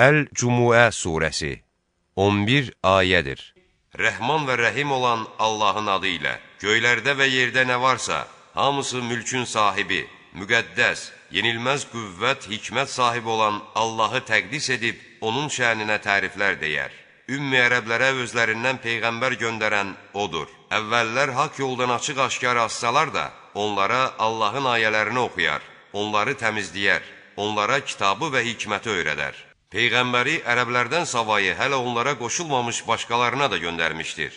Əl-Cumuə surəsi 11 ayədir. Rəhman və rəhim olan Allahın adı ilə göylərdə və yerdə nə varsa, hamısı mülkün sahibi, müqəddəs, yenilməz qüvvət, hikmət sahibi olan Allahı təqdis edib, onun şəninə təriflər deyər. Ümmi ərəblərə özlərindən Peyğəmbər göndərən odur. Əvvəllər haqq yoldan açıq-aşkar assalar da, onlara Allahın ayələrini oxuyar, onları təmizləyər, onlara kitabı və hikməti öyrədər. Peyğəmbəri ərəblərdən savayı hələ onlara qoşulmamış başqalarına da göndərmişdir.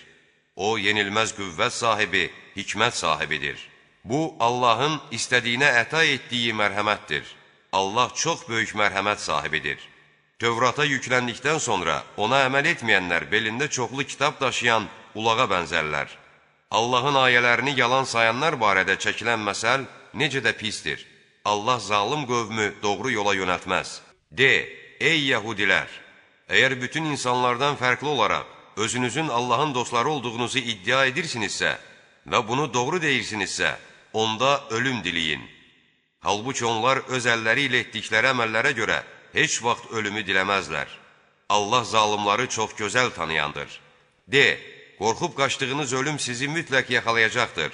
O, yenilməz qüvvət sahibi, hikmət sahibidir. Bu, Allahın istədiyinə əta etdiyi mərhəmətdir. Allah çox böyük mərhəmət sahibidir. Tövrata yükləndikdən sonra ona əməl etməyənlər belində çoxlu kitab daşıyan ulağa bənzərlər. Allahın ayələrini yalan sayanlar barədə çəkilən məsəl necə də pisdir. Allah zalım qövmü doğru yola yönəltməz. De, Ey yəhudilər! Əgər bütün insanlardan fərqli olaraq özünüzün Allahın dostları olduğunuzu iddia edirsinizsə və bunu doğru deyirsinizsə, onda ölüm diliyin. Halbuki onlar öz əlləri ilə etdikləri əməllərə görə heç vaxt ölümü diləməzlər. Allah zalımları çox gözəl tanıyandır. De, qorxub qaçdığınız ölüm sizi mütləq yaxalayacaqdır.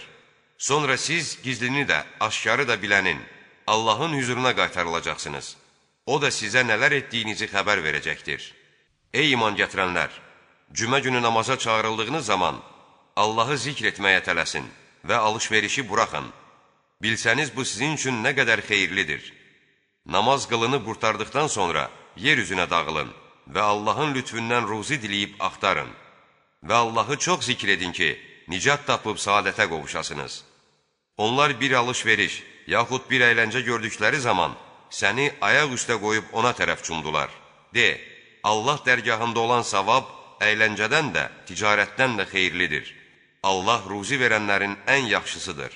Sonra siz gizlini də, aşkarı da bilənin, Allahın hüzuruna qaytarılacaqsınız. O da sizə nələr etdiyinizi xəbər verəcəkdir. Ey iman gətirənlər! Cümə günü namaza çağırıldığınız zaman Allahı zikr etməyə tələsin və alış-verişi buraxın. Bilsəniz, bu sizin üçün nə qədər xeyirlidir. Namaz qılını qurtardıqdan sonra yer üzünə dağılın və Allahın lütfündən ruzi diləyib axtarın. Və Allahı çox zikr edin ki, nicat tapıb saadətə qovuşasınız. Onlar bir alış-veriş, yaxud bir əyləncə gördükləri zaman səni ayaq üstə qoyub ona tərəf cumdular. De, Allah dərgahında olan savab əyləncədən də, ticarətdən də xeyirlidir. Allah ruzi verənlərin ən yaxşısıdır.